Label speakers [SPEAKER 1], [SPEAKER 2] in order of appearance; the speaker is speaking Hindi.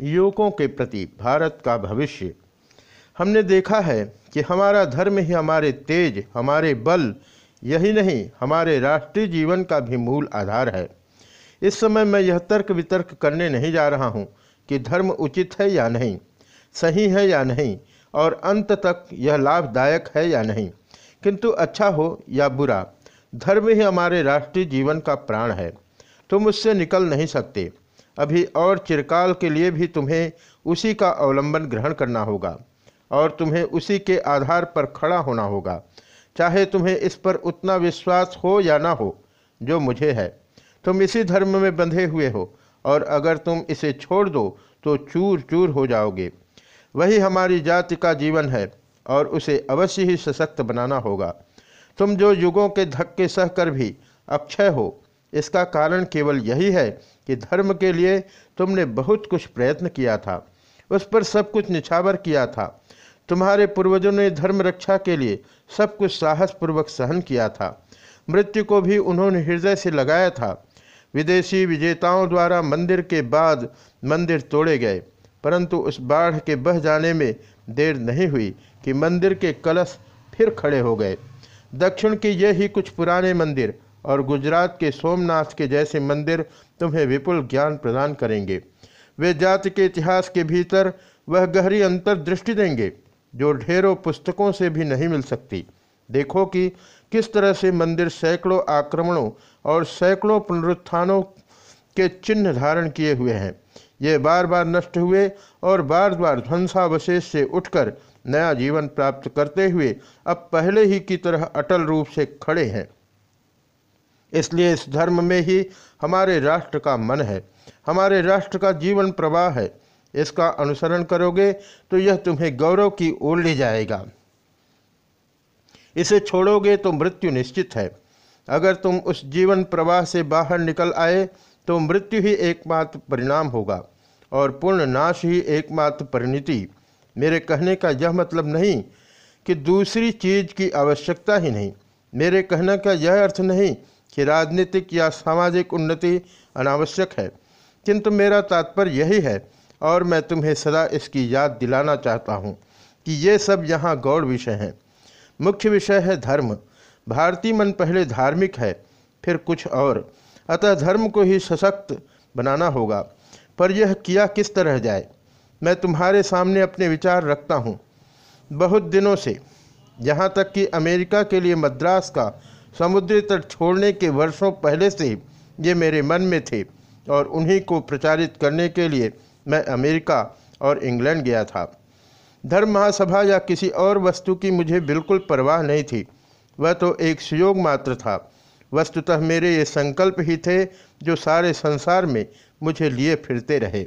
[SPEAKER 1] युवकों के प्रति भारत का भविष्य। हमने देखा है कि हमारा धर्म ही हमारे तेज, हमारे बल, यही नहीं, हमारे राष्ट्रीय जीवन का भी मूल आधार है। इस समय मैं यह तर्क वितर्क करने नहीं जा रहा हूँ कि धर्म उचित है या नहीं, सही है या नहीं, और अंत तक यह लाभदायक है या नहीं। किंतु अच्छा हो या बुरा, धर्म ही हमारे राष्ट्रीय जीवन का प्राण है। तुम उससे निकल नहीं सकते। अभी और चिरकाल के लिए भी तुम्हें उसी का अवलंबन ग्रहण करना होगा और तुम्हें उसी के आधार पर खड़ा होना होगा। चाहे तुम्हें इस पर उतना विश्वास हो या ना हो, जो मुझे है। तुम इसी धर्म में बंधे हुए हो, और अगर तुम इसे छोड़ दो तो चूर चूर हो जाओगे। वही हमारी जाति का जीवन है, और उसे अवश्य ही सशक्त बनाना होगा। तुम जो युगों के धक्के सहकर भी अक्षय हो इसका कारण केवल यही है कि धर्म के लिए तुमने बहुत कुछ प्रयत्न किया था, उस पर सब कुछ निछावर किया था। तुम्हारे पूर्वजों ने धर्म रक्षा के लिए सब कुछ साहसपूर्वक सहन किया था। मृत्यु को भी उन्होंने हृदय से लगाया था। विदेशी विजेताओं द्वारा मंदिर के बाद मंदिर तोड़े गए, परंतु उस बाढ़ के बह जाने में देर नहीं हुई कि मंदिर के कलश फिर खड़े हो गए। दक्षिण के ये ही कुछ पुराने मंदिर और गुजरात के सोमनाथ के जैसे मंदिर तुम्हें विपुल ज्ञान प्रदान करेंगे। वे जाति के इतिहास के भीतर वह गहरी अंतर्दृष्टि देंगे, जो ढेरों पुस्तकों से भी नहीं मिल सकती। देखो कि किस तरह से मंदिर सैकड़ों आक्रमणों और सैकड़ों पुनरुत्थानों के चिन्ह धारण किए हुए हैं। ये बार बार नष्ट हुए और बार बार ध्वंसावशेष से उठकर नया जीवन प्राप्त करते हुए अब पहले ही की तरह अटल रूप से खड़े हैं। इसलिए इस धर्म में ही हमारे राष्ट्र का मन है, हमारे राष्ट्र का जीवन प्रवाह है। इसका अनुसरण करोगे तो यह तुम्हें गौरव की ओर ले जाएगा। इसे छोड़ोगे तो मृत्यु निश्चित है। अगर तुम उस जीवन प्रवाह से बाहर निकल आए तो मृत्यु ही एकमात्र परिणाम होगा और पूर्ण नाश ही एकमात्र परिणति। मेरे कहने का यह मतलब नहीं कि दूसरी चीज़ की आवश्यकता ही नहीं। मेरे कहने का यह अर्थ नहीं कि राजनीतिक या सामाजिक उन्नति अनावश्यक है। किंतु मेरा तात्पर्य यही है, और मैं तुम्हें सदा इसकी याद दिलाना चाहता हूँ कि ये सब यहाँ गौड़ विषय हैं। मुख्य विषय है धर्म। भारतीय मन पहले धार्मिक है, फिर कुछ और। अतः धर्म को ही सशक्त बनाना होगा। पर यह किया किस तरह जाए? मैं तुम्हारे सामने अपने विचार रखता हूँ। बहुत दिनों से, यहाँ तक कि अमेरिका के लिए मद्रास का समुद्री तट छोड़ने के वर्षों पहले से ये मेरे मन में थे और उन्हीं को प्रचारित करने के लिए मैं अमेरिका और इंग्लैंड गया था। धर्म महासभा या किसी और वस्तु की मुझे बिल्कुल परवाह नहीं थी। वह तो एक सुयोग मात्र था। वस्तुतः मेरे ये संकल्प ही थे जो सारे संसार में मुझे लिए फिरते रहे।